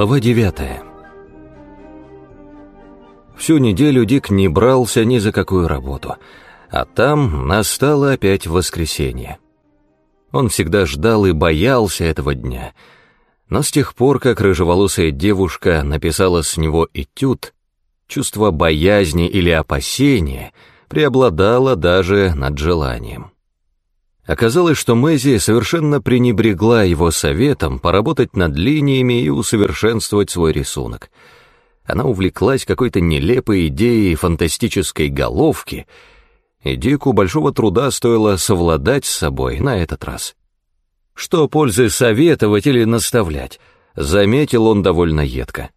Глава 9 Всю неделю Дик не брался ни за какую работу, а там настало опять воскресенье. Он всегда ждал и боялся этого дня, но с тех пор, как рыжеволосая девушка написала с него этюд, чувство боязни или опасения преобладало даже над желанием. Оказалось, что Мэзи совершенно пренебрегла его советом поработать над линиями и усовершенствовать свой рисунок. Она увлеклась какой-то нелепой идеей фантастической головки, и Дику большого труда стоило совладать с собой на этот раз. Что пользы советовать или наставлять, заметил он довольно едко.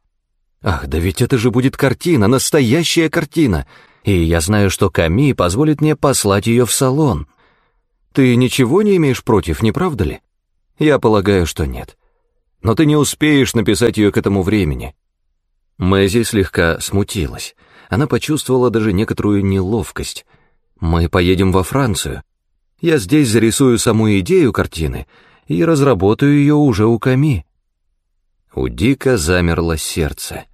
Ах, да ведь это же будет картина, настоящая картина, и я знаю, что Ками позволит мне послать ее в салон. Ты ничего не имеешь против, не правда ли? Я полагаю, что нет. Но ты не успеешь написать ее к этому времени. Мэзи слегка смутилась. Она почувствовала даже некоторую неловкость. Мы поедем во Францию. Я здесь зарисую саму идею картины и разработаю ее уже у Ками. У Дика замерло сердце.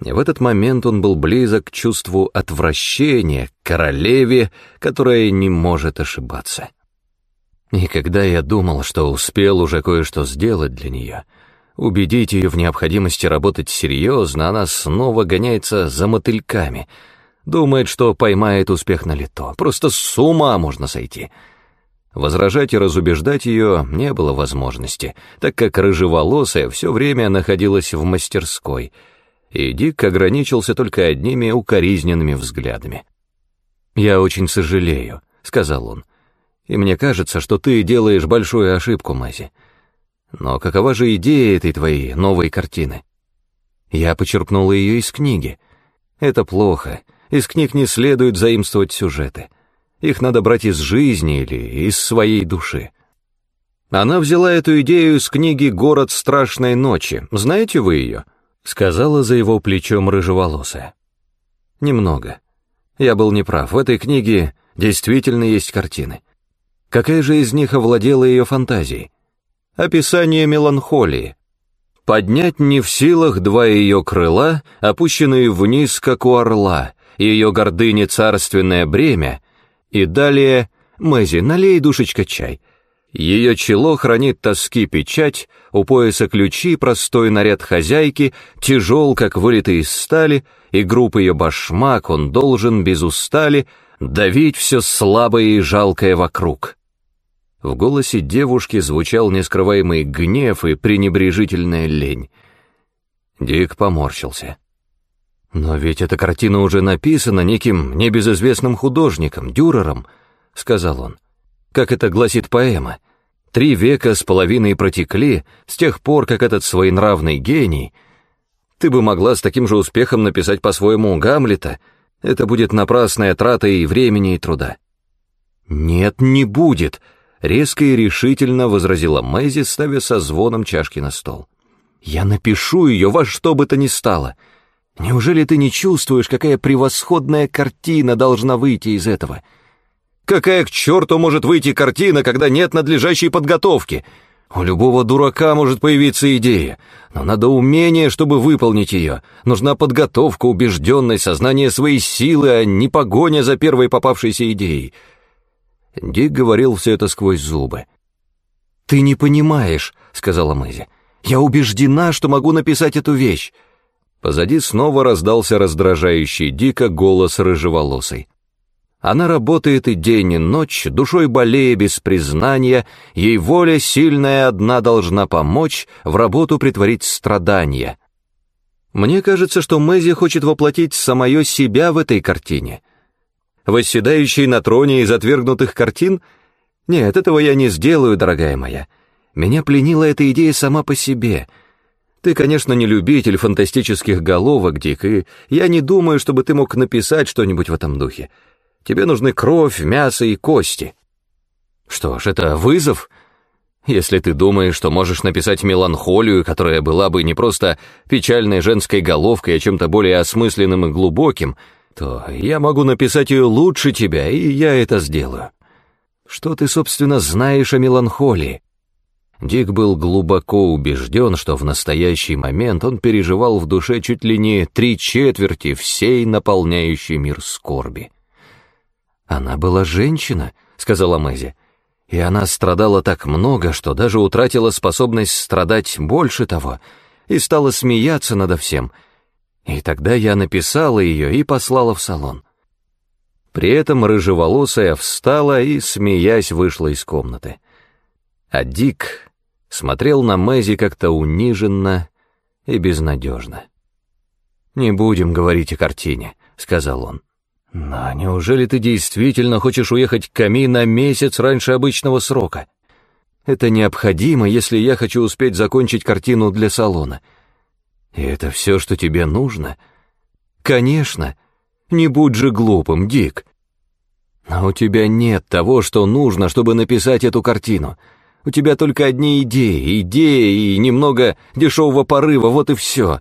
В этот момент он был близок к чувству отвращения, к королеве, которая не может ошибаться. И когда я думал, что успел уже кое-что сделать для нее, убедить ее в необходимости работать серьезно, она снова гоняется за мотыльками, думает, что поймает успех на лето. Просто с ума можно сойти. Возражать и разубеждать ее не было возможности, так как рыжеволосая все время находилась в мастерской — и Дик ограничился только одними укоризненными взглядами. «Я очень сожалею», — сказал он, — «и мне кажется, что ты делаешь большую ошибку, Мази. Но какова же идея этой твоей новой картины?» Я почерпнула ее из книги. Это плохо. Из книг не следует заимствовать сюжеты. Их надо брать из жизни или из своей души. Она взяла эту идею из книги «Город страшной ночи». Знаете вы ее? Сказала за его плечом рыжеволосая. Немного. Я был неправ. В этой книге действительно есть картины. Какая же из них овладела ее фантазией? Описание меланхолии. Поднять не в силах два ее крыла, опущенные вниз, как у орла, ее гордыне царственное бремя, и далее «Мэзи, налей, душечка, чай», ее чело хранит тоски печать, у пояса ключи, простой наряд хозяйки, тяжел, как вылитый из стали, и групп ее башмак он должен без устали давить все слабое и жалкое вокруг. В голосе девушки звучал нескрываемый гнев и пренебрежительная лень. Дик поморщился. «Но ведь эта картина уже написана неким небезызвестным художником, Дюрером», — сказал он как это гласит поэма. Три века с половиной протекли с тех пор, как этот своенравный гений... Ты бы могла с таким же успехом написать по-своему Гамлета. Это будет напрасная трата и времени, и труда. Нет, не будет, резко и решительно возразила Мэйзи, ставя со звоном чашки на стол. Я напишу ее во что бы то ни стало. Неужели ты не чувствуешь, какая превосходная картина должна выйти из этого?» Какая к черту может выйти картина, когда нет надлежащей подготовки? У любого дурака может появиться идея, но надо умение, чтобы выполнить ее. Нужна подготовка, убежденность, сознание своей силы, а не погоня за первой попавшейся идеей. Дик говорил все это сквозь зубы. «Ты не понимаешь», — сказала Мэзи. «Я убеждена, что могу написать эту вещь». Позади снова раздался раздражающий дико голос рыжеволосой. Она работает и день, и ночь, душой болея без признания, ей воля сильная одна должна помочь в работу притворить страдания. Мне кажется, что Мэзи хочет воплотить самое себя в этой картине. Восседающий на троне из отвергнутых картин? Нет, этого я не сделаю, дорогая моя. Меня пленила эта идея сама по себе. Ты, конечно, не любитель фантастических головок, Дик, и я не думаю, чтобы ты мог написать что-нибудь в этом духе. Тебе нужны кровь, мясо и кости. Что ж, это вызов. Если ты думаешь, что можешь написать меланхолию, которая была бы не просто печальной женской головкой, а чем-то более осмысленным и глубоким, то я могу написать ее лучше тебя, и я это сделаю. Что ты, собственно, знаешь о меланхолии? Дик был глубоко убежден, что в настоящий момент он переживал в душе чуть ли не три четверти всей наполняющей мир скорби. «Она была женщина», — сказала Мэзи, — «и она страдала так много, что даже утратила способность страдать больше того и стала смеяться надо всем. И тогда я написала ее и послала в салон». При этом рыжеволосая встала и, смеясь, вышла из комнаты. А Дик смотрел на Мэзи как-то униженно и безнадежно. «Не будем говорить о картине», — сказал он. «Но неужели ты действительно хочешь уехать к Ками на месяц раньше обычного срока? Это необходимо, если я хочу успеть закончить картину для салона. И это все, что тебе нужно?» «Конечно. Не будь же глупым, Дик. Но у тебя нет того, что нужно, чтобы написать эту картину. У тебя только одни идеи, идеи и немного дешевого порыва, вот и все.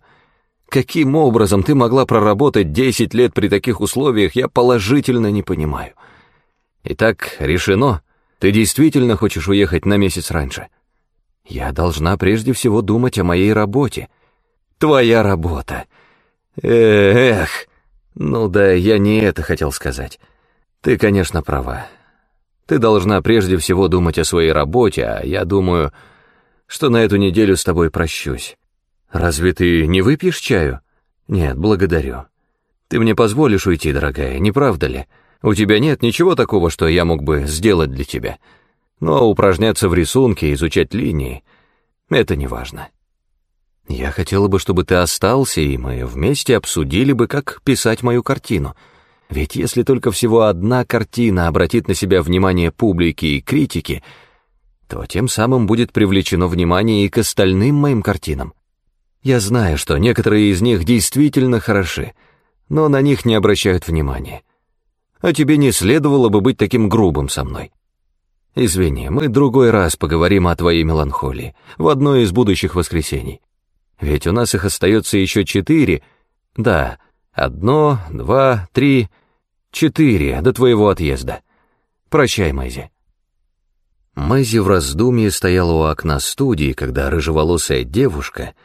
Каким образом ты могла проработать 10 лет при таких условиях, я положительно не понимаю. Итак, решено. Ты действительно хочешь уехать на месяц раньше? Я должна прежде всего думать о моей работе. Твоя работа. Эх, ну да, я не это хотел сказать. Ты, конечно, права. Ты должна прежде всего думать о своей работе, а я думаю, что на эту неделю с тобой прощусь. Разве ты не выпьешь чаю? Нет, благодарю. Ты мне позволишь уйти, дорогая, не правда ли? У тебя нет ничего такого, что я мог бы сделать для тебя. Но упражняться в рисунке, изучать линии — это не важно. Я хотела бы, чтобы ты остался, и мы вместе обсудили бы, как писать мою картину — ведь если только всего одна картина обратит на себя внимание публики и критики, то тем самым будет привлечено внимание и к остальным моим картинам. Я знаю, что некоторые из них действительно хороши, но на них не обращают внимания. А тебе не следовало бы быть таким грубым со мной. Извини, мы другой раз поговорим о твоей меланхолии, в одно из будущих воскресений. Ведь у нас их остается еще четыре, да, Одно, два, три, четыре до твоего отъезда. Прощай, Мэзи. Мэзи в раздумье стояла у окна студии, когда рыжеволосая девушка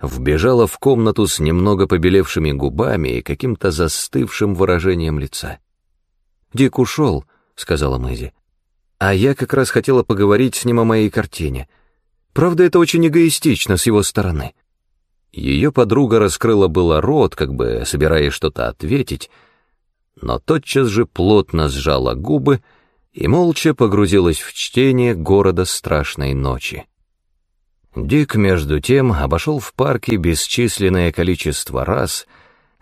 вбежала в комнату с немного побелевшими губами и каким-то застывшим выражением лица. «Дик ушел», — сказала Мэзи. «А я как раз хотела поговорить с ним о моей картине. Правда, это очень эгоистично с его стороны». Ее подруга раскрыла было рот, как бы собираясь что-то ответить, но тотчас же плотно сжала губы и молча погрузилась в чтение города страшной ночи. Дик, между тем, обошел в парке бесчисленное количество раз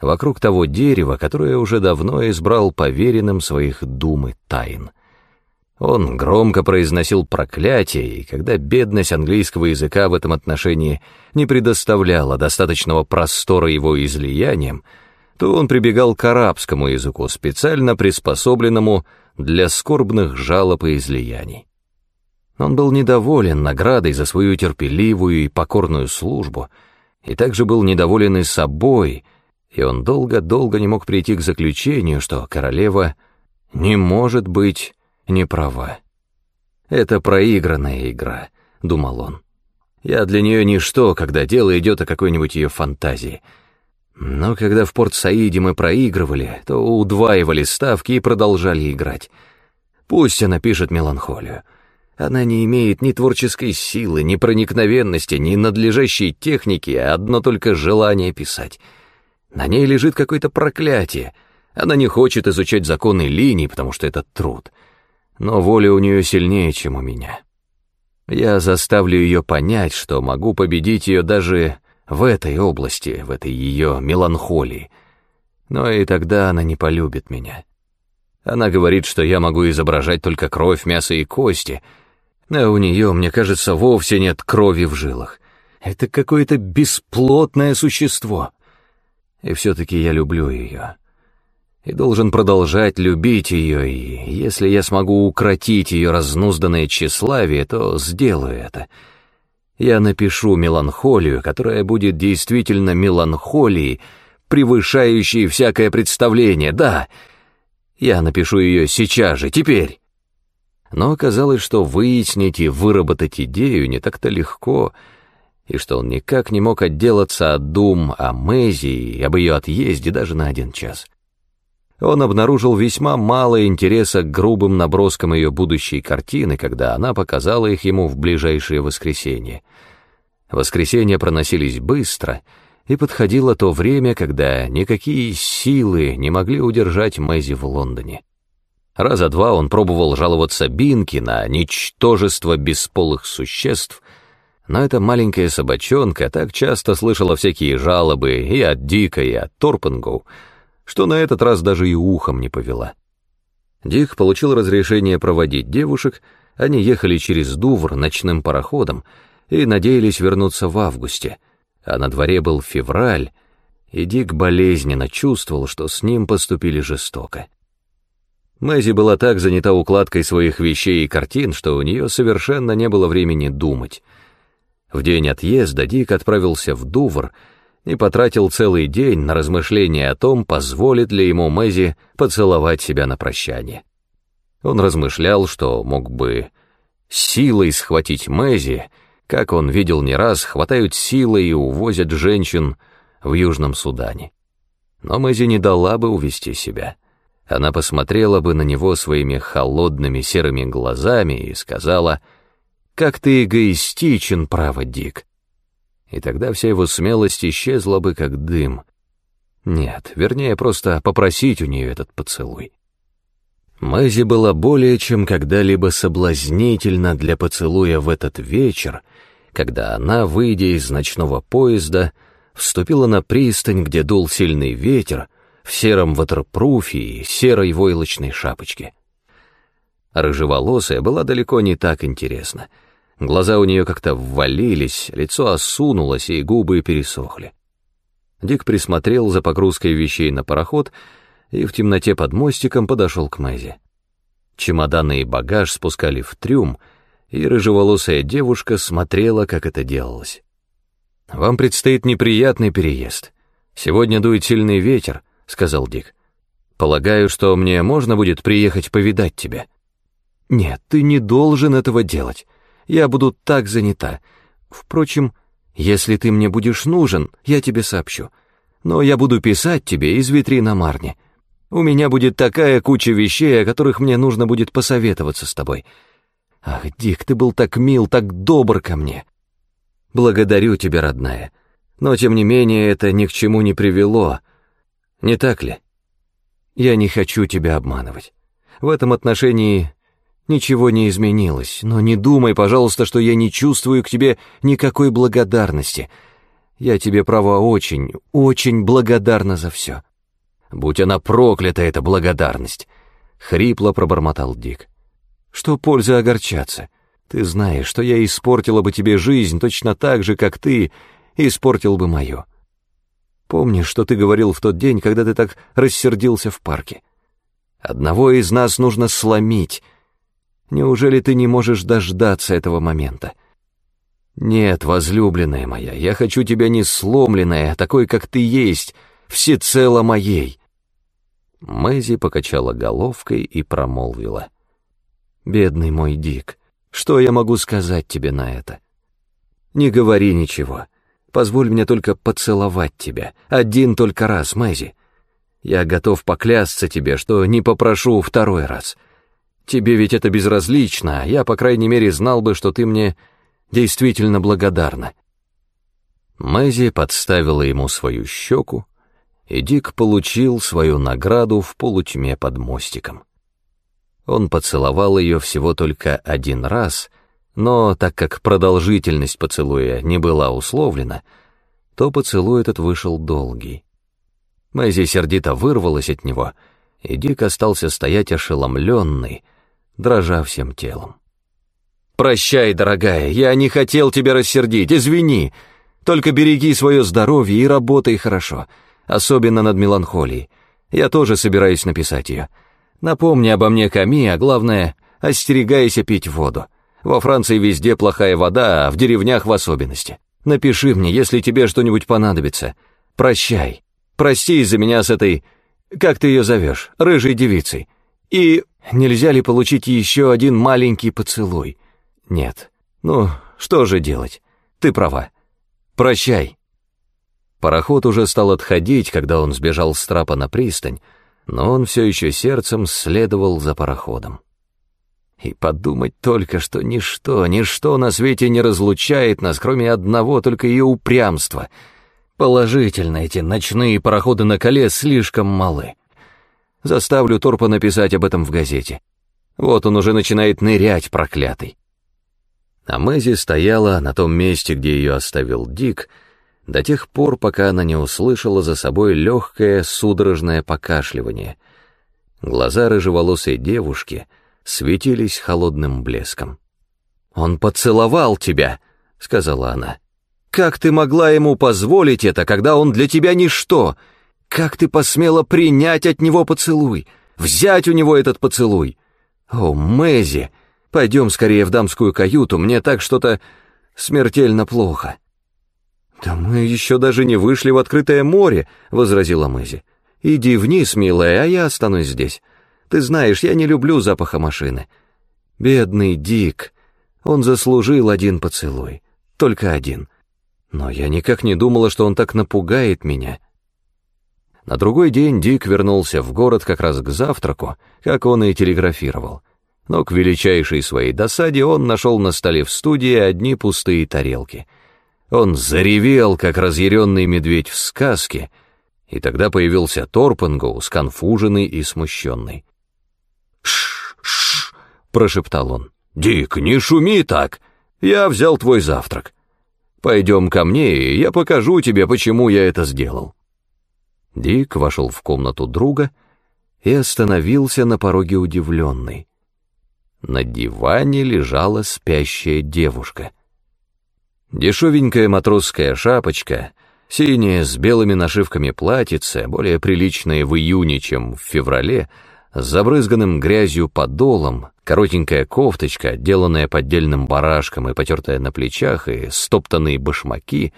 вокруг того дерева, которое уже давно избрал поверенным своих дум и тайн — он громко произносил проклятие, и когда бедность английского языка в этом отношении не предоставляла достаточного простора его излияниям, то он прибегал к арабскому языку, специально приспособленному для скорбных жалоб и излияний. Он был недоволен наградой за свою терпеливую и покорную службу, и также был недоволен и собой, и он долго-долго не мог прийти к заключению, что королева не может быть не права. Это проигранная игра, думал он. Я для нее ничто, когда дело идет о какой-нибудь ее фантазии. Но когда в Порт-Саиде мы проигрывали, то удваивали ставки и продолжали играть. Пусть она пишет меланхолию. Она не имеет ни творческой силы, ни проникновенности, ни надлежащей техники, а одно только желание писать. На ней лежит какое-то проклятие. Она не хочет изучать законы линий, потому что это труд но воля у нее сильнее, чем у меня. Я заставлю ее понять, что могу победить ее даже в этой области, в этой ее меланхолии. Но и тогда она не полюбит меня. Она говорит, что я могу изображать только кровь, мясо и кости, а у нее, мне кажется, вовсе нет крови в жилах. Это какое-то бесплотное существо. И все-таки я люблю ее и должен продолжать любить ее, и если я смогу укротить ее разнузданное тщеславие, то сделаю это. Я напишу меланхолию, которая будет действительно меланхолией, превышающей всякое представление, да. Я напишу ее сейчас же, теперь. Но оказалось, что выяснить и выработать идею не так-то легко, и что он никак не мог отделаться от дум о Мэзи и об ее отъезде даже на один час. Он обнаружил весьма мало интереса к грубым наброскам ее будущей картины, когда она показала их ему в ближайшее воскресенье. Воскресенья проносились быстро, и подходило то время, когда никакие силы не могли удержать Мэзи в Лондоне. Раза два он пробовал жаловаться Бинки на ничтожество бесполых существ, но эта маленькая собачонка так часто слышала всякие жалобы и от Дика, и от Торпенгоу, что на этот раз даже и ухом не повела. Дик получил разрешение проводить девушек, они ехали через Дувр ночным пароходом и надеялись вернуться в августе, а на дворе был февраль, и Дик болезненно чувствовал, что с ним поступили жестоко. Мэзи была так занята укладкой своих вещей и картин, что у нее совершенно не было времени думать. В день отъезда Дик отправился в Дувр и потратил целый день на размышления о том, позволит ли ему Мэзи поцеловать себя на прощание. Он размышлял, что мог бы силой схватить Мэзи, как он видел не раз, хватают силой и увозят женщин в Южном Судане. Но Мэзи не дала бы увести себя она посмотрела бы на него своими холодными серыми глазами и сказала, «Как ты эгоистичен, право, Дик!» И тогда вся его смелость исчезла бы, как дым. Нет, вернее, просто попросить у нее этот поцелуй. Мэзи была более чем когда-либо соблазнительна для поцелуя в этот вечер, когда она, выйдя из ночного поезда, вступила на пристань, где дул сильный ветер, в сером ватерпруфе и серой войлочной шапочке. Рыжеволосая была далеко не так интересна. Глаза у нее как-то ввалились, лицо осунулось и губы пересохли. Дик присмотрел за погрузкой вещей на пароход и в темноте под мостиком подошел к Мэзи. Чемоданы и багаж спускали в трюм, и рыжеволосая девушка смотрела, как это делалось. «Вам предстоит неприятный переезд. Сегодня дует сильный ветер», — сказал Дик. «Полагаю, что мне можно будет приехать повидать тебя». «Нет, ты не должен этого делать. Я буду так занята. Впрочем, если ты мне будешь нужен, я тебе сообщу. Но я буду писать тебе из витрины Марни. У меня будет такая куча вещей, о которых мне нужно будет посоветоваться с тобой. Ах, Дик, ты был так мил, так добр ко мне. Благодарю тебя, родная. Но, тем не менее, это ни к чему не привело, не так ли? Я не хочу тебя обманывать. В этом отношении ничего не изменилось, но не думай, пожалуйста, что я не чувствую к тебе никакой благодарности. Я тебе, право, очень, очень благодарна за все. Будь она проклята, эта благодарность!» — хрипло пробормотал Дик. «Что пользы огорчаться? Ты знаешь, что я испортила бы тебе жизнь точно так же, как ты испортил бы мою. Помнишь, что ты говорил в тот день, когда ты так рассердился в парке? Одного из нас нужно сломить. Неужели ты не можешь дождаться этого момента? Нет, возлюбленная моя, я хочу тебя не сломленная, а такой, как ты есть, всецело моей. Мэзи покачала головкой и промолвила. «Бедный мой Дик, что я могу сказать тебе на это? Не говори ничего. Позволь мне только поцеловать тебя. Один только раз, Мэзи. Я готов поклясться тебе, что не попрошу второй раз. Тебе ведь это безразлично, а я, по крайней мере, знал бы, что ты мне действительно благодарна». Мэзи подставила ему свою щеку, и Дик получил свою награду в полутьме под мостиком. Он поцеловал ее всего только один раз — но так как продолжительность поцелуя не была условлена, то поцелуй этот вышел долгий. Мэзи сердито вырвалась от него, и Дик остался стоять ошеломленный, дрожа всем телом. «Прощай, дорогая, я не хотел тебя рассердить, извини. Только береги свое здоровье и работай хорошо, особенно над меланхолией. Я тоже собираюсь написать ее. Напомни обо мне Ками, а главное, остерегайся пить воду. Во Франции везде плохая вода, а в деревнях в особенности. Напиши мне, если тебе что-нибудь понадобится. Прощай. Прости из-за меня с этой... Как ты ее зовешь? Рыжей девицей. И Нельзя ли получить еще один маленький поцелуй? Нет. Ну, что же делать? Ты права. Прощай. Пароход уже стал отходить, когда он сбежал с трапа на пристань, но он все еще сердцем следовал за пароходом. И подумать только, что ничто, ничто на свете не разлучает нас, кроме одного только ее упрямства. Положительно, эти ночные пароходы на коле слишком малы. Заставлю Торпа написать об этом в газете. Вот он уже начинает нырять, проклятый. А Мэзи стояла на том месте, где ее оставил Дик, до тех пор, пока она не услышала за собой легкое судорожное покашливание. Глаза рыжеволосой девушки светились холодным блеском. «Он поцеловал тебя», — сказала она. «Как ты могла ему позволить это, когда он для тебя ничто? Как ты посмела принять от него поцелуй, взять у него этот поцелуй? О, Мэзи, пойдем скорее в дамскую каюту, мне так что-то смертельно плохо». «Да мы еще даже не вышли в открытое море», — возразила Мэзи. «Иди вниз, милая, а я останусь здесь. Ты знаешь, я не люблю запаха машины. Бедный Дик, он заслужил один поцелуй, только один. Но я никак не думала, что он так напугает меня». На другой день Дик вернулся в город как раз к завтраку, как он и телеграфировал. Но к величайшей своей досаде он нашел на столе в студии одни пустые тарелки — он заревел, как разъяренный медведь в сказке, и тогда появился Торпангоу, сконфуженный и смущенный. «Ш-ш-ш!» — прошептал он. «Дик, не шуми так! Я взял твой завтрак. Пойдем ко мне, и я покажу тебе, почему я это сделал». Дик вошел в комнату друга и остановился на пороге удивленный. На диване лежала спящая девушка — Дешевенькая матросская шапочка, синяя с белыми нашивками платьице, более приличная в июне, чем в феврале, забрызганным грязью подолом, коротенькая кофточка, отделанная поддельным барашком и потертая на плечах, и стоптанные башмаки,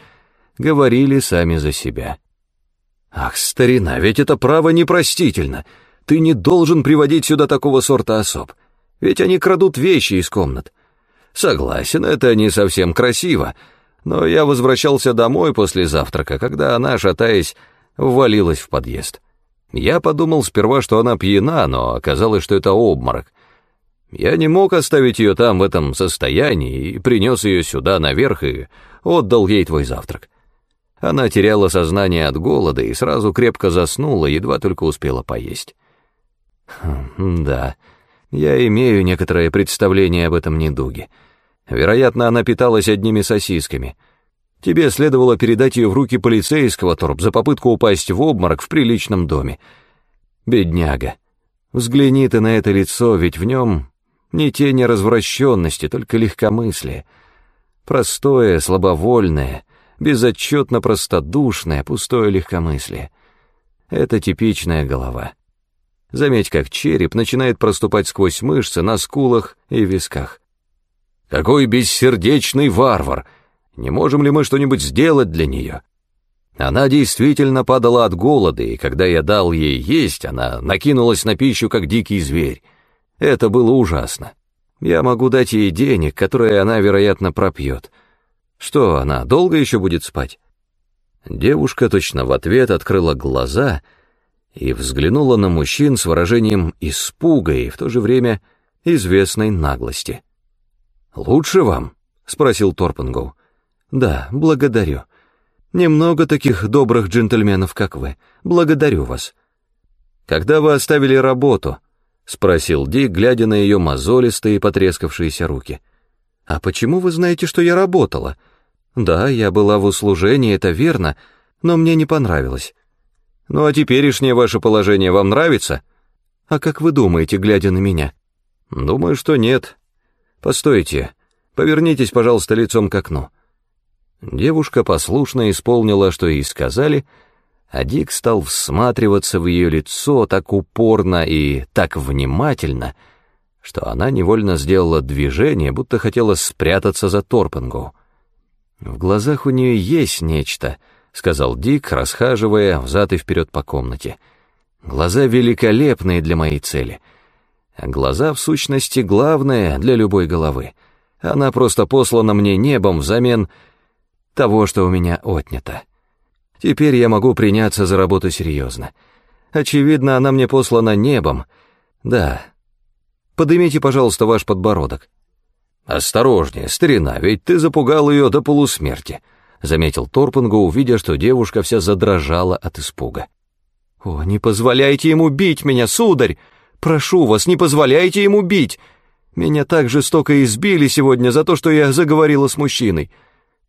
говорили сами за себя. «Ах, старина, ведь это право непростительно! Ты не должен приводить сюда такого сорта особ, ведь они крадут вещи из комнат. Согласен, это не совсем красиво, но я возвращался домой после завтрака, когда она, шатаясь, ввалилась в подъезд. Я подумал сперва, что она пьяна, но оказалось, что это обморок. Я не мог оставить ее там в этом состоянии и принес ее сюда наверх и отдал ей твой завтрак. Она теряла сознание от голода и сразу крепко заснула, едва только успела поесть. Хм, да, я имею некоторое представление об этом недуге. Вероятно, она питалась одними сосисками. Тебе следовало передать ее в руки полицейского, Торп, за попытку упасть в обморок в приличном доме. Бедняга. Взгляни ты на это лицо, ведь в нем ни тени развращенности, только легкомыслие. Простое, слабовольное, безотчетно простодушное, пустое легкомыслие. Это типичная голова. Заметь, как череп начинает проступать сквозь мышцы на скулах и висках. Какой бессердечный варвар! Не можем ли мы что-нибудь сделать для нее? Она действительно падала от голода, и когда я дал ей есть, она накинулась на пищу, как дикий зверь. Это было ужасно. Я могу дать ей денег, которые она, вероятно, пропьет. Что, она долго еще будет спать? Девушка точно в ответ открыла глаза и взглянула на мужчин с выражением испуга и в то же время известной наглости. «Лучше вам?» — спросил Торпенгоу. «Да, благодарю. Немного таких добрых джентльменов, как вы. Благодарю вас». «Когда вы оставили работу?» — спросил Ди, глядя на ее мозолистые потрескавшиеся руки. «А почему вы знаете, что я работала?» «Да, я была в услужении, это верно, но мне не понравилось». «Ну а теперешнее ваше положение вам нравится?» «А как вы думаете, глядя на меня?» «Думаю, что нет. «Постойте, повернитесь, пожалуйста, лицом к окну». Девушка послушно исполнила, что ей сказали, а Дик стал всматриваться в ее лицо так упорно и так внимательно, что она невольно сделала движение, будто хотела спрятаться за Торпенгу. «В глазах у нее есть нечто», — сказал Дик, расхаживая взад и вперед по комнате. «Глаза великолепные для моей цели». А глаза, в сущности, главное для любой головы. Она просто послана мне небом взамен того, что у меня отнято. Теперь я могу приняться за работу серьезно. Очевидно, она мне послана небом. Да. Поднимите, пожалуйста, ваш подбородок. Осторожнее, старина, ведь ты запугал ее до полусмерти, заметил Торпангу, увидя, что девушка вся задрожала от испуга. О, не позволяйте ему бить меня, сударь! Прошу вас, не позволяйте ему бить! Меня так жестоко избили сегодня за то, что я заговорила с мужчиной.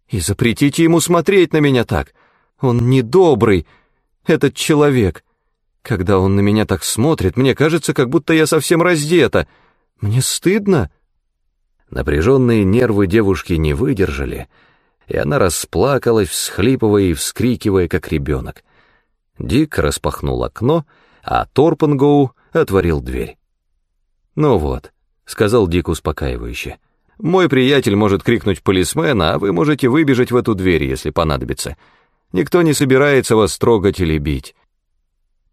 И запретите ему смотреть на меня так. Он недобрый, этот человек. Когда он на меня так смотрит, мне кажется, как будто я совсем раздета. Мне стыдно. Напряженные нервы девушки не выдержали, и она расплакалась, всхлипывая и вскрикивая, как ребенок. Дик распахнул окно, а Торпенгоу отворил дверь. «Ну вот», — сказал Дик успокаивающе, — «мой приятель может крикнуть полисмена, а вы можете выбежать в эту дверь, если понадобится. Никто не собирается вас трогать или бить».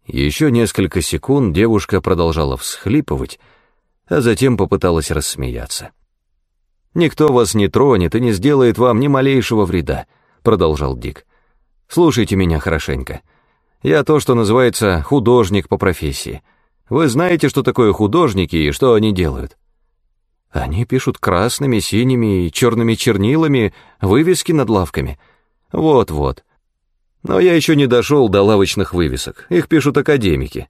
Еще несколько секунд девушка продолжала всхлипывать, а затем попыталась рассмеяться. «Никто вас не тронет и не сделает вам ни малейшего вреда», — продолжал Дик. «Слушайте меня хорошенько. Я то, что называется художник по профессии. Вы знаете, что такое художники и что они делают?» «Они пишут красными, синими и черными чернилами вывески над лавками. Вот-вот. Но я еще не дошел до лавочных вывесок, их пишут академики.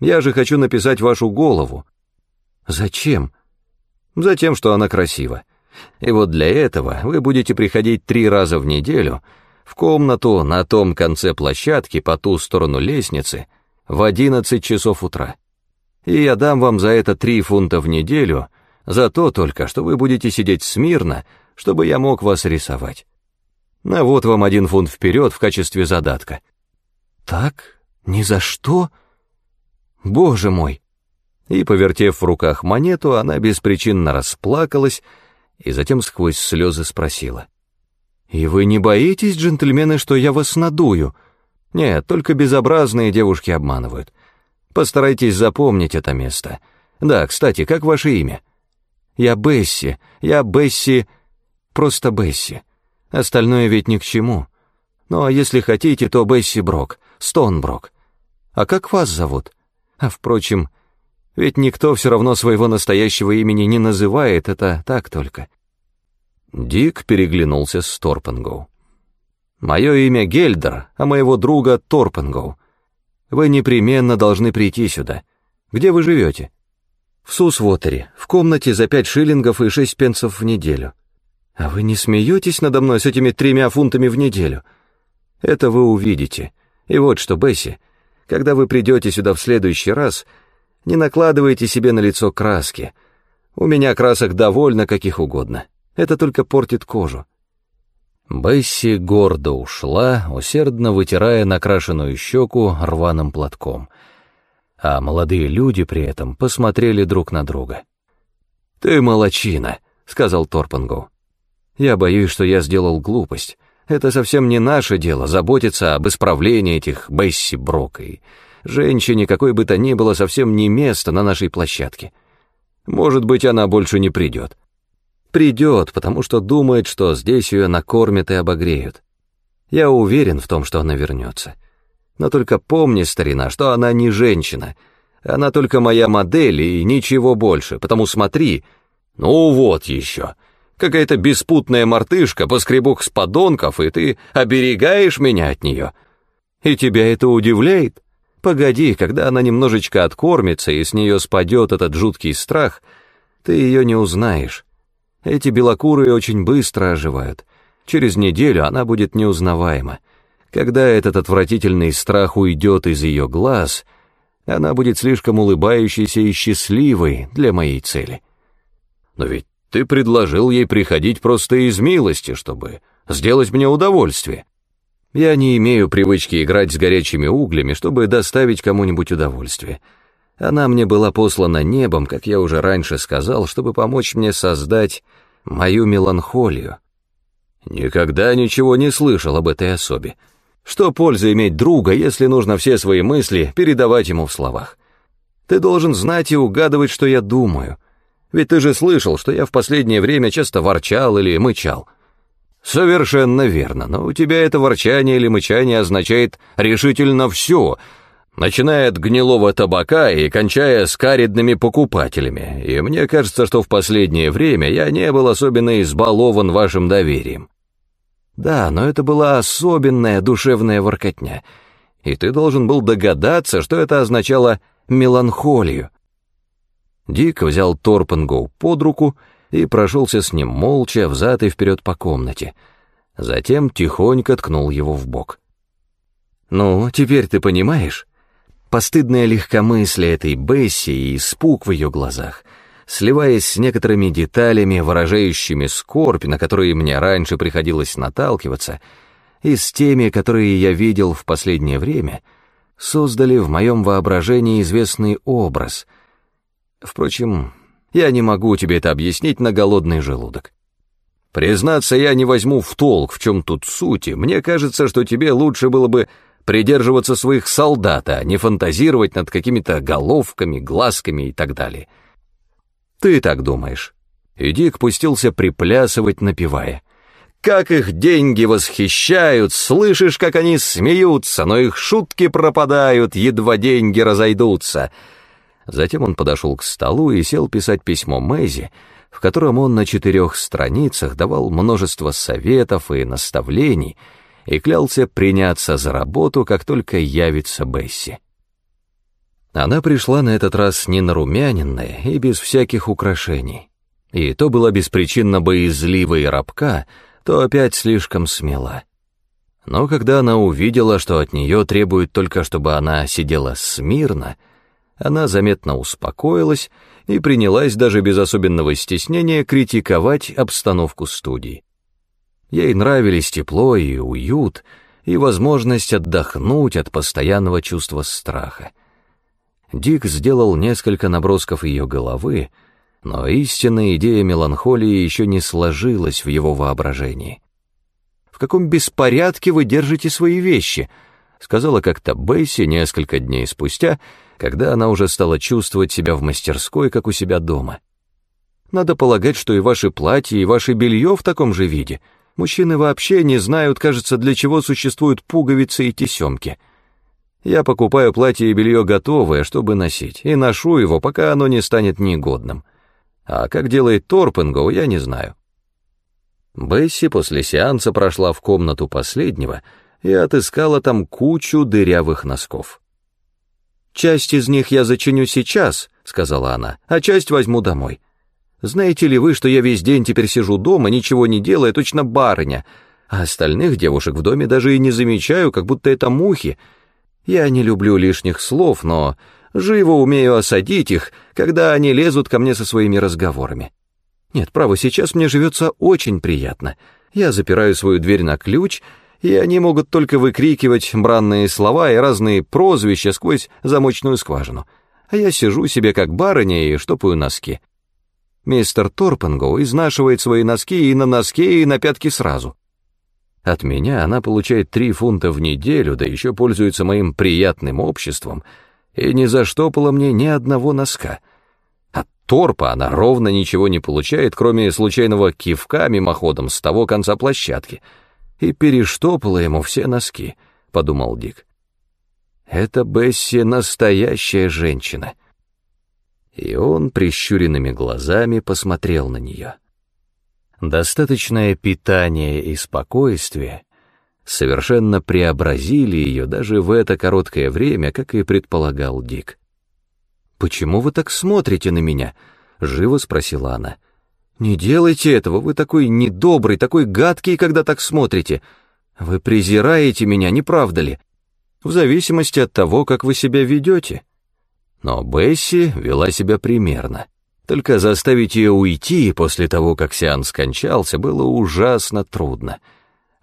Я же хочу написать вашу голову. Зачем? Затем, что она красива. И вот для этого вы будете приходить три раза в неделю в комнату на том конце площадки по ту сторону лестницы в 11 часов утра. И я дам вам за это три фунта в неделю, за то только, что вы будете сидеть смирно, чтобы я мог вас рисовать. А вот вам один фунт вперед в качестве задатка. Так? Ни за что? Боже мой! И, повертев в руках монету, она беспричинно расплакалась и затем сквозь слезы спросила. «И вы не боитесь, джентльмены, что я вас надую?» «Нет, только безобразные девушки обманывают. Постарайтесь запомнить это место. Да, кстати, как ваше имя?» «Я Бесси, я Бесси, просто Бесси». Остальное ведь ни к чему. Ну а если хотите, то Бесси Брок, Стонброк. А как вас зовут? А впрочем, ведь никто все равно своего настоящего имени не называет, это так только. Дик переглянулся с Торпенгоу. «Мое имя Гельдер, а моего друга Торпенгоу. Вы непременно должны прийти сюда. Где вы живете?» «В Сусвотере, в комнате за пять шиллингов и шесть пенсов в неделю. А вы не смеетесь надо мной с этими тремя фунтами в неделю? Это вы увидите. И вот что, Бесси, когда вы придете сюда в следующий раз, не накладывайте себе на лицо краски. У меня красок довольно каких угодно. Это только портит кожу. Бесси гордо ушла, усердно вытирая накрашенную щеку рваным платком. А молодые люди при этом посмотрели друг на друга. «Ты молочина», — сказал Торпангу. Я боюсь, что я сделал глупость. Это совсем не наше дело заботиться об исправлении этих Бесси Брок женщине, какой бы то ни было, совсем не место на нашей площадке. Может быть, она больше не придет. Придет, потому что думает, что здесь ее накормят и обогреют. Я уверен в том, что она вернется. Но только помни, старина, что она не женщина. Она только моя модель и ничего больше, потому смотри. Ну вот еще. Какая-то беспутная мартышка, поскребух с подонков, и ты оберегаешь меня от нее. И тебя это удивляет? Погоди, когда она немножечко откормится, и с нее спадет этот жуткий страх, ты ее не узнаешь. Эти белокурые очень быстро оживают. Через неделю она будет неузнаваема. Когда этот отвратительный страх уйдет из ее глаз, она будет слишком улыбающейся и счастливой для моей цели. Но ведь ты предложил ей приходить просто из милости, чтобы сделать мне удовольствие. Я не имею привычки играть с горячими углями, чтобы доставить кому-нибудь удовольствие. Она мне была послана небом, как я уже раньше сказал, чтобы помочь мне создать мою меланхолию. Никогда ничего не слышал об этой особе. Что польза иметь друга, если нужно все свои мысли передавать ему в словах? Ты должен знать и угадывать, что я думаю. Ведь ты же слышал, что я в последнее время часто ворчал или мычал. Совершенно верно, но у тебя это ворчание или мычание означает решительно все, начиная от гнилого табака и кончая скаридными покупателями, и мне кажется, что в последнее время я не был особенно избалован вашим доверием. Да, но это была особенная душевная воркотня, и ты должен был догадаться, что это означало меланхолию. Дик взял Торпенгоу под руку и прошелся с ним молча взад и вперед по комнате. Затем тихонько ткнул его в бок. «Ну, теперь ты понимаешь?» Постыдное легкомыслие этой Бесси и испуг в ее глазах, сливаясь с некоторыми деталями, выражающими скорбь, на которые мне раньше приходилось наталкиваться, и с теми, которые я видел в последнее время, создали в моем воображении известный образ. Впрочем, я не могу тебе это объяснить на голодный желудок. Признаться, я не возьму в толк, в чем тут суть, мне кажется, что тебе лучше было бы придерживаться своих солдат, а не фантазировать над какими-то головками, глазками и так далее. Ты так думаешь. И Дик пустился приплясывать, напевая. Как их деньги восхищают, слышишь, как они смеются, но их шутки пропадают, едва деньги разойдутся — Затем он подошел к столу и сел писать письмо Мэйзи, в котором он на четырех страницах давал множество советов и наставлений и клялся приняться за работу, как только явится Бесси. Она пришла на этот раз не нарумяненная и без всяких украшений. И то была беспричинно боязлива и рабка, то опять слишком смела. Но когда она увидела, что от нее требуют только, чтобы она сидела смирно, — она заметно успокоилась и принялась даже без особенного стеснения критиковать обстановку студии. Ей нравились тепло и уют, и возможность отдохнуть от постоянного чувства страха. Дик сделал несколько набросков ее головы, но истинная идея меланхолии еще не сложилась в его воображении. «В каком беспорядке вы держите свои вещи?» — сказала как-то Бесси несколько дней спустя, когда она уже стала чувствовать себя в мастерской, как у себя дома. Надо полагать, что и ваши платья, и ваше белье в таком же виде. Мужчины вообще не знают, кажется, для чего существуют пуговицы и тесемки. Я покупаю платье и белье готовое, чтобы носить, и ношу его, пока оно не станет негодным. А как делает Торпенгоу, я не знаю. Бесси после сеанса прошла в комнату последнего и отыскала там кучу дырявых носков. «Часть из них я зачиню сейчас», — сказала она, — «а часть возьму домой. Знаете ли вы, что я весь день теперь сижу дома, ничего не делая, точно барыня, а остальных девушек в доме даже и не замечаю, как будто это мухи. Я не люблю лишних слов, но живо умею осадить их, когда они лезут ко мне со своими разговорами. Нет, право, сейчас мне живется очень приятно. Я запираю свою дверь на ключ — и они могут только выкрикивать бранные слова и разные прозвища сквозь замочную скважину. А я сижу себе как барыня и штопаю носки. Мистер Торпенгоу изнашивает свои носки и на носке, и на пятки сразу. От меня она получает три фунта в неделю, да еще пользуется моим приятным обществом, и не заштопала мне ни одного носка. От торпа она ровно ничего не получает, кроме случайного кивка мимоходом с того конца площадки — и перештопала ему все носки», — подумал Дик. «Это Бесси настоящая женщина». И он прищуренными глазами посмотрел на нее. Достаточное питание и спокойствие совершенно преобразили ее даже в это короткое время, как и предполагал Дик. «Почему вы так смотрите на меня?» — живо спросила она. «Не делайте этого, вы такой недобрый, такой гадкий, когда так смотрите. Вы презираете меня, не правда ли? В зависимости от того, как вы себя ведете». Но Бесси вела себя примерно. Только заставить ее уйти после того, как сеанс скончался, было ужасно трудно.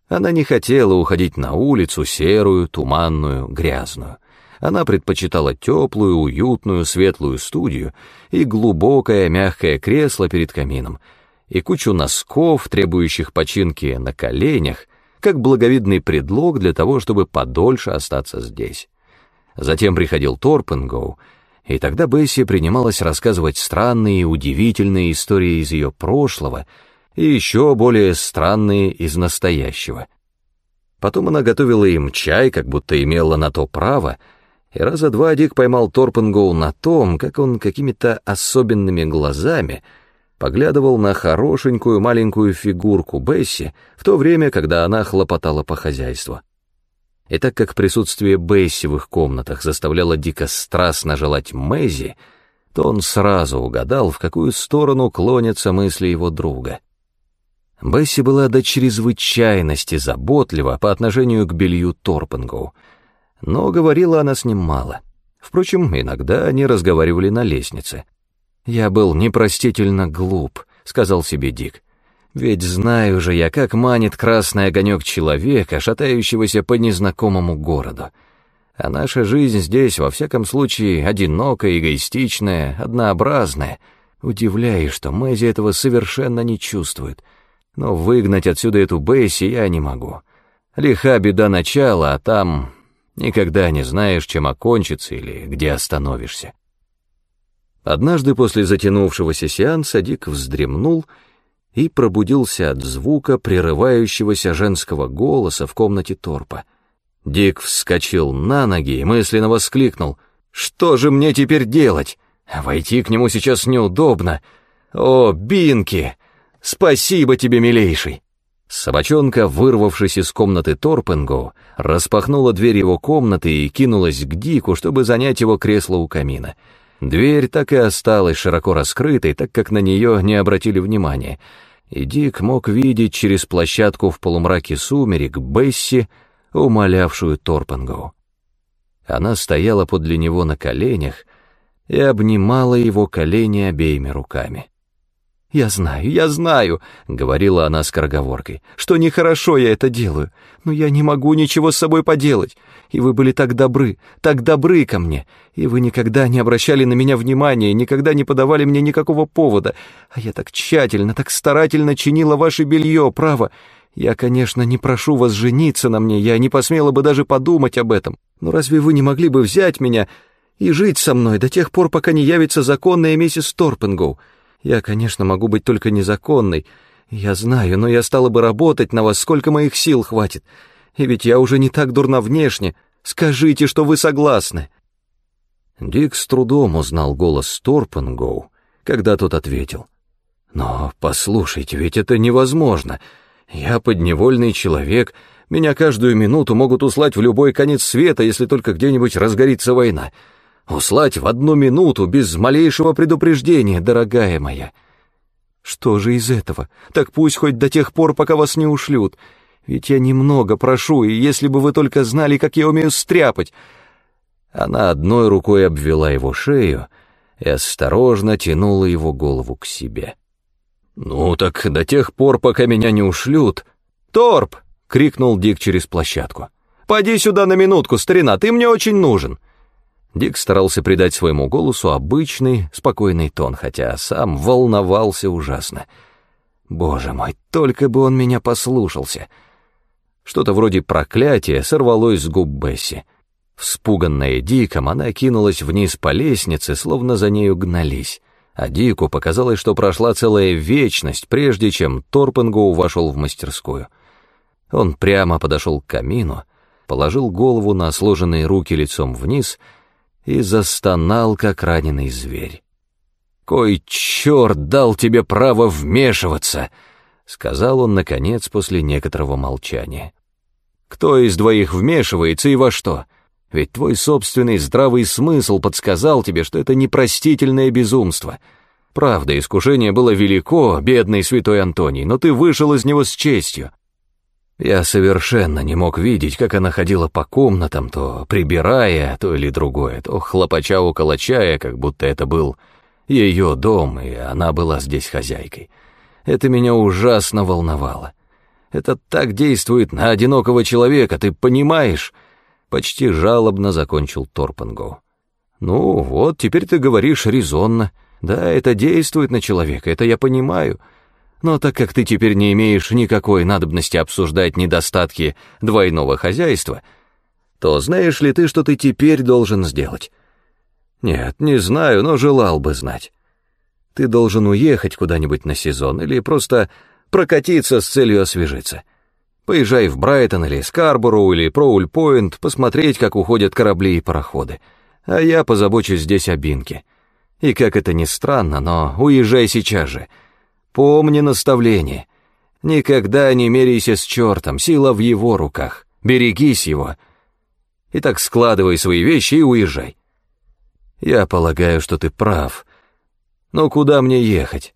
Она не хотела уходить на улицу серую, туманную, грязную. Она предпочитала теплую, уютную, светлую студию и глубокое мягкое кресло перед камином, и кучу носков, требующих починки на коленях, как благовидный предлог для того, чтобы подольше остаться здесь. Затем приходил Торпенгоу, И тогда Бесси принималась рассказывать странные и удивительные истории из ее прошлого и еще более странные из настоящего. Потом она готовила им чай, как будто имела на то право, и раза два Дик поймал Торпенгоу на том, как он какими-то особенными глазами поглядывал на хорошенькую маленькую фигурку Бесси в то время, когда она хлопотала по хозяйству. И так как присутствие Бесси в их комнатах заставляло Дика страстно желать Мэзи, то он сразу угадал, в какую сторону клонятся мысли его друга. Бесси была до чрезвычайности заботлива по отношению к белью Торпенгу, но говорила она с ним мало. Впрочем, иногда они разговаривали на лестнице. «Я был непростительно глуп», — сказал себе Дик. Ведь знаю же я, как манит красный огонек человека, шатающегося по незнакомому городу. А наша жизнь здесь, во всяком случае, одинокая, эгоистичная, однообразная. Удивляюсь, что Мэзи этого совершенно не чувствует. Но выгнать отсюда эту Бесси я не могу. Лиха беда начала, а там никогда не знаешь, чем окончится или где остановишься. Однажды после затянувшегося сеанса Дик вздремнул и пробудился от звука прерывающегося женского голоса в комнате торпа. Дик вскочил на ноги и мысленно воскликнул. «Что же мне теперь делать? Войти к нему сейчас неудобно. О, Бинки! Спасибо тебе, милейший!» Собачонка, вырвавшись из комнаты Торпенгу, распахнула дверь его комнаты и кинулась к Дику, чтобы занять его кресло у камина. Дверь так и осталась широко раскрытой, так как на нее не обратили внимания, и Дик мог видеть через площадку в полумраке сумерек Бесси, умолявшую Торпангоу. Она стояла подле него на коленях и обнимала его колени обеими руками. «Я знаю, я знаю», — говорила она скороговоркой, — «что нехорошо я это делаю, но я не могу ничего с собой поделать, и вы были так добры, так добры ко мне, и вы никогда не обращали на меня внимания, никогда не подавали мне никакого повода, а я так тщательно, так старательно чинила ваше белье, право. Я, конечно, не прошу вас жениться на мне, я не посмела бы даже подумать об этом, но разве вы не могли бы взять меня и жить со мной до тех пор, пока не явится законная миссис Торпенгоу?» Я, конечно, могу быть только незаконной. Я знаю, но я стала бы работать на вас, сколько моих сил хватит. И ведь я уже не так дурна внешне. Скажите, что вы согласны». Дик с трудом узнал голос Торпенгоу, когда тот ответил. «Но послушайте, ведь это невозможно. Я подневольный человек, меня каждую минуту могут услать в любой конец света, если только где-нибудь разгорится война. Услать в одну минуту, без малейшего предупреждения, дорогая моя. Что же из этого? Так пусть хоть до тех пор, пока вас не ушлют. Ведь я немного прошу, и если бы вы только знали, как я умею стряпать. Она одной рукой обвела его шею и осторожно тянула его голову к себе. «Ну так до тех пор, пока меня не ушлют...» «Торп!» — крикнул Дик через площадку. «Поди сюда на минутку, старина, ты мне очень нужен!» Дик старался придать своему голосу обычный, спокойный тон, хотя сам волновался ужасно. Боже мой, только бы он меня послушался. Что-то вроде проклятия сорвалось с губ Бесси. Вспуганная Диком, она кинулась вниз по лестнице, словно за нею гнались. А Дику показалось, что прошла целая вечность, прежде чем Торпенгоу вошел в мастерскую. Он прямо подошел к камину, положил голову на сложенные руки лицом вниз — и застонал, как раненый зверь. «Кой черт дал тебе право вмешиваться!» — сказал он, наконец, после некоторого молчания. «Кто из двоих вмешивается и во что? Ведь твой собственный здравый смысл подсказал тебе, что это непростительное безумство. Правда, искушение было велико, бедный святой Антоний, но ты вышел из него с честью. Я совершенно не мог видеть, как она ходила по комнатам, то прибирая то или другое, то хлопача около чая, как будто это был ее дом, и она была здесь хозяйкой. Это меня ужасно волновало. Это так действует на одинокого человека, ты понимаешь?» Почти жалобно закончил Торпанго. «Ну вот, теперь ты говоришь резонно. Да, это действует на человека, это я понимаю». Но так как ты теперь не имеешь никакой надобности обсуждать недостатки двойного хозяйства, то знаешь ли ты, что ты теперь должен сделать? Нет, не знаю, но желал бы знать. Ты должен уехать куда-нибудь на сезон или просто прокатиться с целью освежиться. Поезжай в Брайтон или Скарборо или Проуль-Пойнт, посмотреть, как уходят корабли и пароходы. А я позабочусь здесь о Бинке. И как это ни странно, но уезжай сейчас же. Помни наставление. Никогда не меряйся с чертом, сила в его руках. Берегись его. Итак, складывай свои вещи и уезжай. Я полагаю, что ты прав. Но куда мне ехать?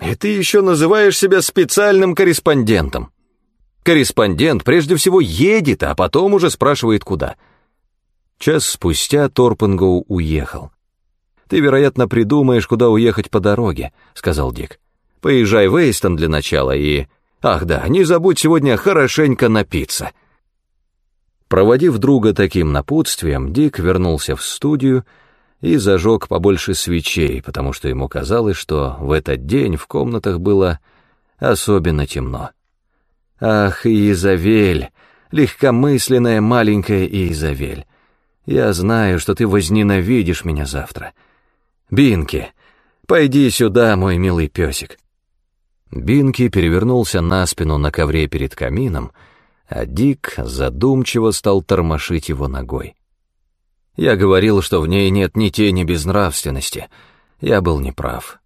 И ты еще называешь себя специальным корреспондентом. Корреспондент прежде всего едет, а потом уже спрашивает, куда. Час спустя Торпенгоу уехал. «Ты, вероятно, придумаешь, куда уехать по дороге», — сказал Дик. «Поезжай в Эйстон для начала и... Ах да, не забудь сегодня хорошенько напиться». Проводив друга таким напутствием, Дик вернулся в студию и зажег побольше свечей, потому что ему казалось, что в этот день в комнатах было особенно темно. «Ах, Изавель, легкомысленная маленькая Изавель, я знаю, что ты возненавидишь меня завтра. Бинки, пойди сюда, мой милый песик». Бинки перевернулся на спину на ковре перед камином, а Дик задумчиво стал тормошить его ногой. Я говорил, что в ней нет ни тени безнравственности. Я был неправ.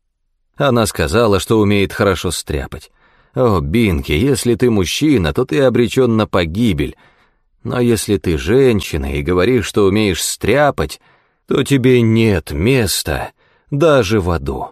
Она сказала, что умеет хорошо стряпать. О, Бинки, если ты мужчина, то ты обречен на погибель. Но если ты женщина и говоришь, что умеешь стряпать, то тебе нет места даже в аду.